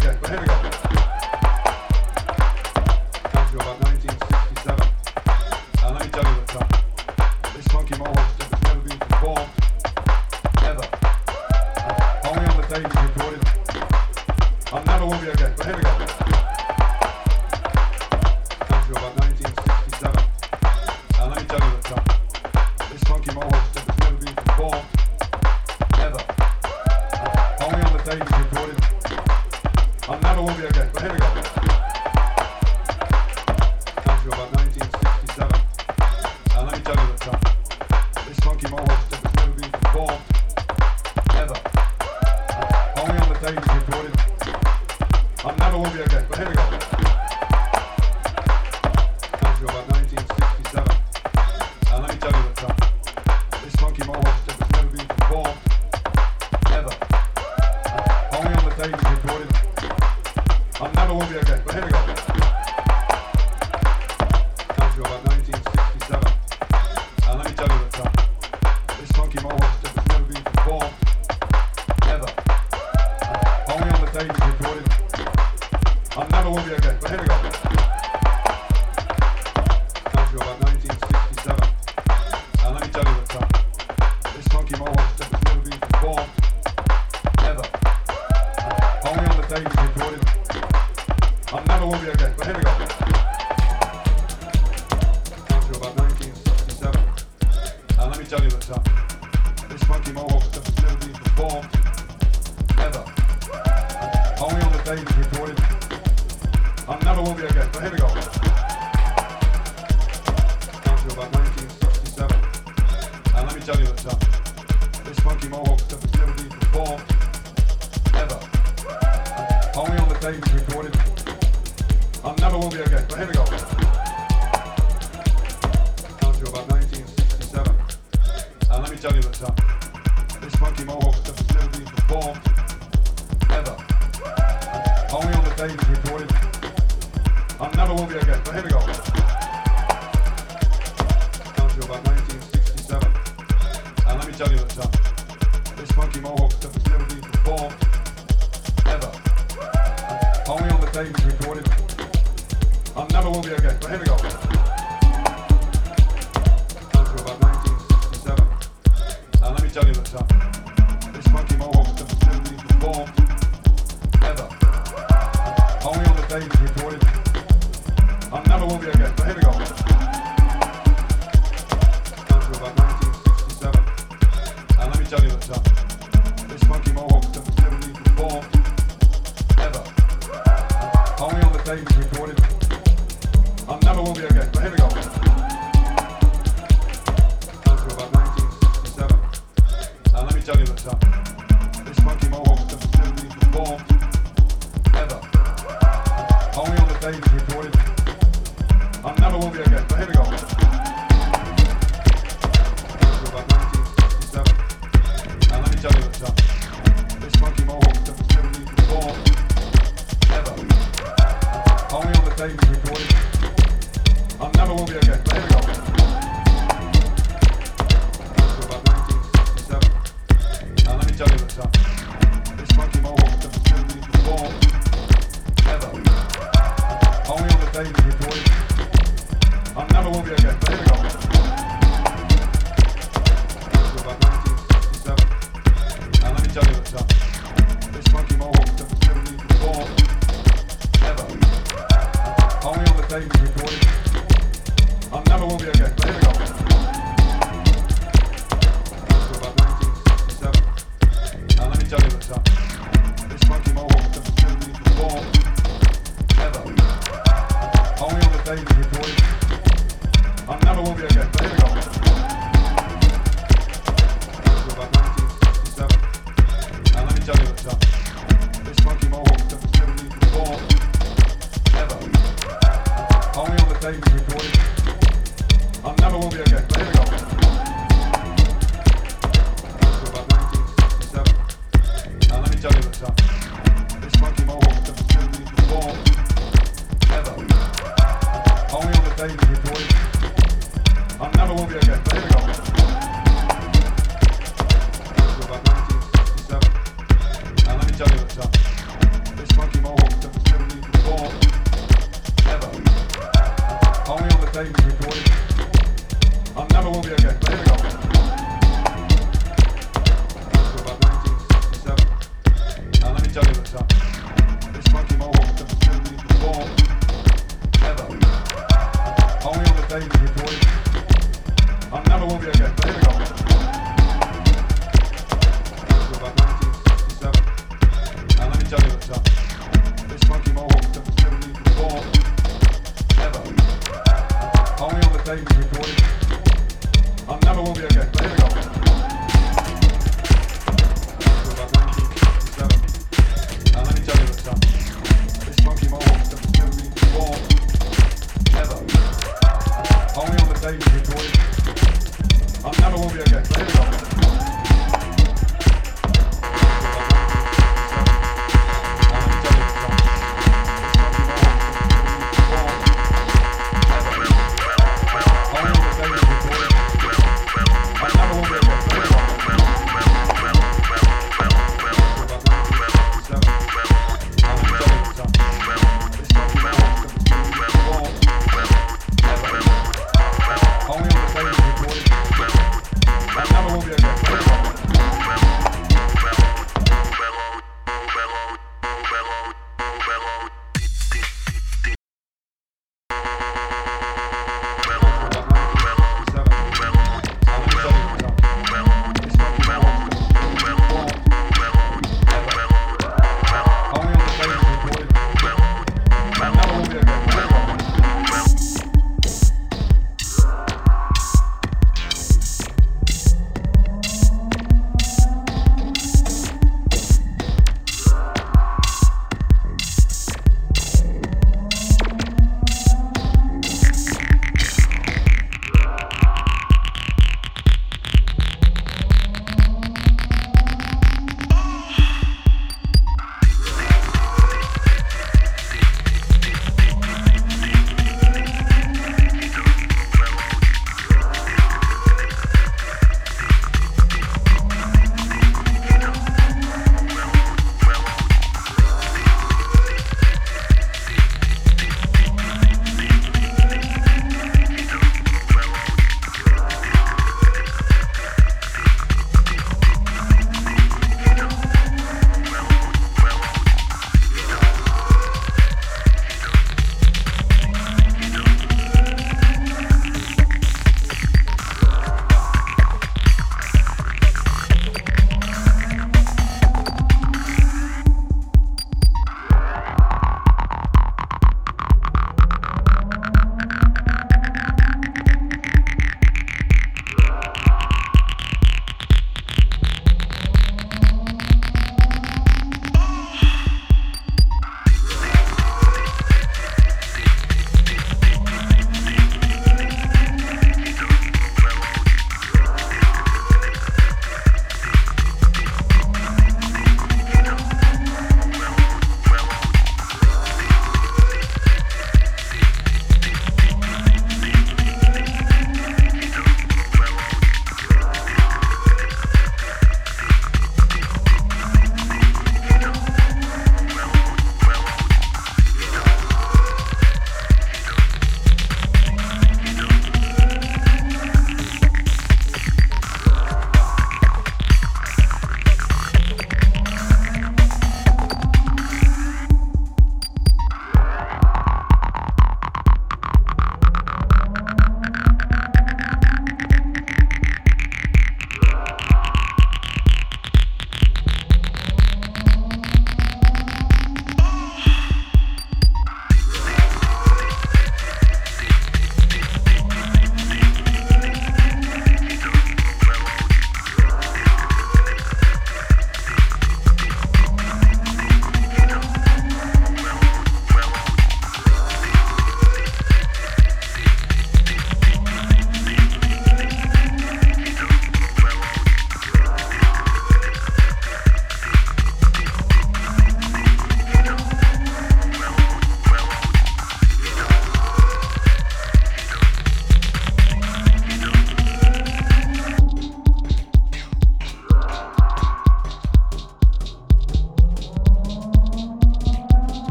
here we go.